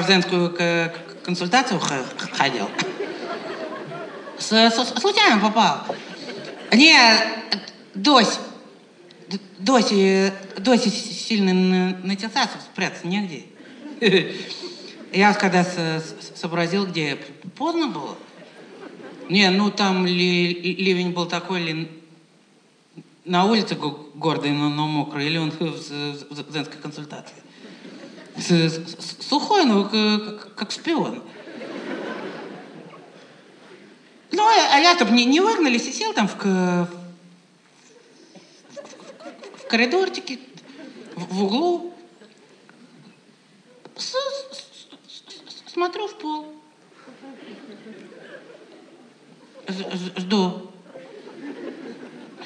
в к- консультацию ходил. Случайно попал. Не, Дось. Д- Доси, Доси сильно на- спрятаться негде. Я когда сообразил, где поздно было. Не, ну там ли, ливень был такой, ли на улице го- гордый, но, но мокрый, или он в, в- в женской консультации. Сухой, ну, как, как шпион. Ну, а а я чтобы не, не выгнали, сидел там в, к- в коридорчике, в, в углу. С- с- с- смотрю в пол. Жду.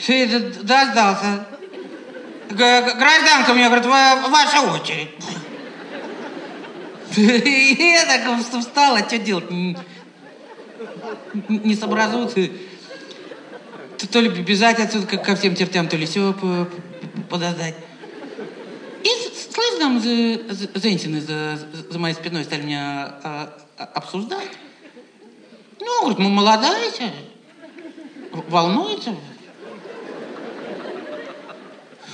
Все. Г- г- Гражданка мне говорит, «Ва- ваша очередь. Я так встала, что делать? Не сообразуют. То- ли бежать отсюда ко- всем чертям, то ли все подождать. И слышь, там женщины за, за моей спиной стали меня а, а, обсуждать. Ну, говорит, ну молодая волнуется.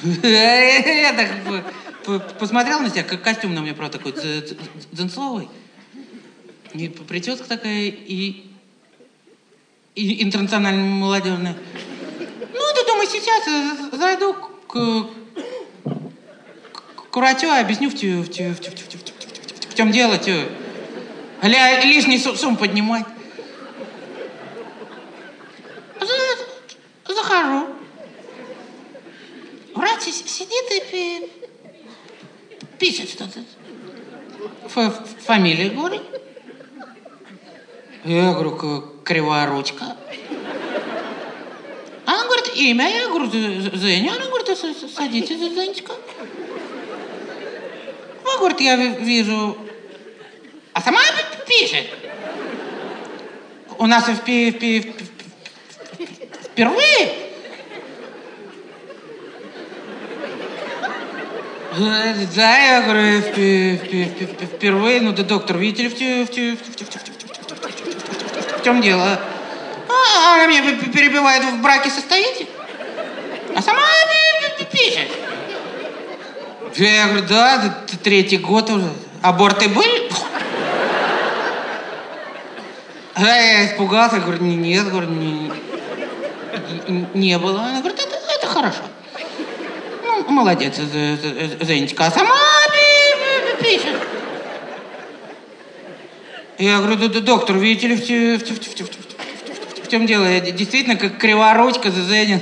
Я так по- по- посмотрел на себя, как костюм на мне, правда, такой дз- дз- дзенцовый. И прическа такая, и, и интернационально молодежная. Ну, ты думаю, сейчас зайду к, к врачу, объясню, в, в, в, в, в, чё- в, чё- в чем дело, лишний су- шум поднимать. За- Захожу. Си- сидит и пи- пишет что-то. Ф- фамилию говорит. Я говорю, «К- кривая ручка. Она говорит, имя. Я говорю, «З- З- Зеня. Она говорит, «С- с- садитесь, Зенечка. Ну, говорит, я ви- вижу... А сама пи- пишет. У нас впи- впи- впи- впервые Да, я говорю, впервые, ну ты доктор, видите ли, в чем дело? А, она меня перебивает, в браке состоите? А сама пишет. Я говорю, да, третий год уже. Аборты были? А я испугался, говорю, нет, говорю, не, не было. Она говорит, это, это хорошо молодец, Зенечка, а сама пишет. Я говорю, доктор, видите ли, в, в, в, в чем дело? Я действительно как криворучка за Зеню.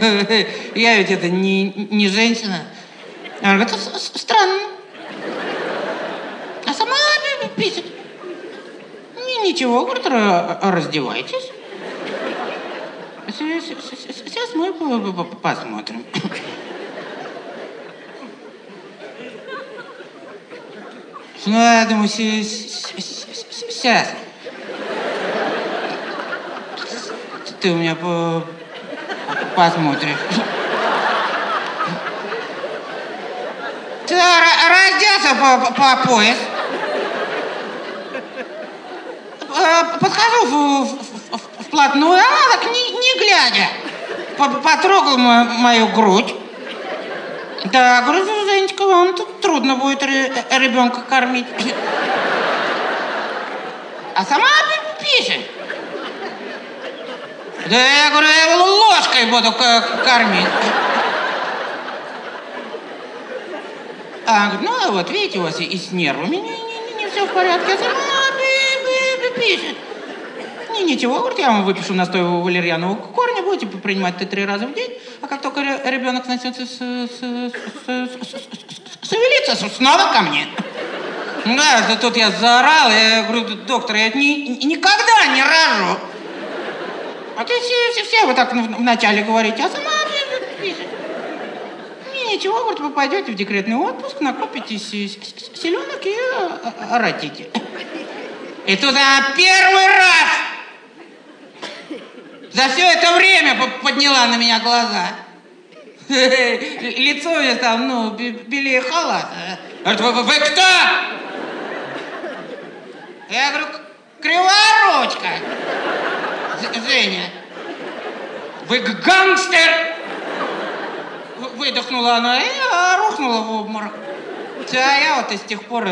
Я ведь это не, не женщина. Она говорит, странно. А сама пишет. Ничего, говорит, раздевайтесь. Сейчас мы посмотрим. Ну, я думаю, сейчас. Ты у меня по- посмотришь. Ты ра- разделся по, по- по пояс. Э, Подхожу в- в- в- вплотную, а так не, не глядя. по- Потрогал мо- мою грудь. Да, говорю, Женечка, вам тут трудно будет ре- ребенка кормить. А сама пи- пишет. Да я говорю, я его ложкой буду кормить. А ну вот, видите, у вас и, и с нервами не, не, не, все в порядке. А сама пи- пи- пи- пишет. Не, ничего, говорит, я вам выпишу настой валерьянового корня, будете принимать это три раза в день, а как только ре- ребенок начнется с, с, шевелиться, снова ко мне. Да, да тут я заорал, я говорю, доктор, я ни- никогда не рожу. А ты все, все, все вы так вначале говорите, а сама ничего, говорит, вы пойдете в декретный отпуск, накопите селенок и а, а, родите. И тут первый раз за все это время по- подняла на меня глаза. Лицо у меня там, ну, белее халата. Вы, вы, вы кто? Я говорю, кривая ручка. Женя. Вы гангстер! Выдохнула она и рухнула в обморок. А я вот и с тех пор...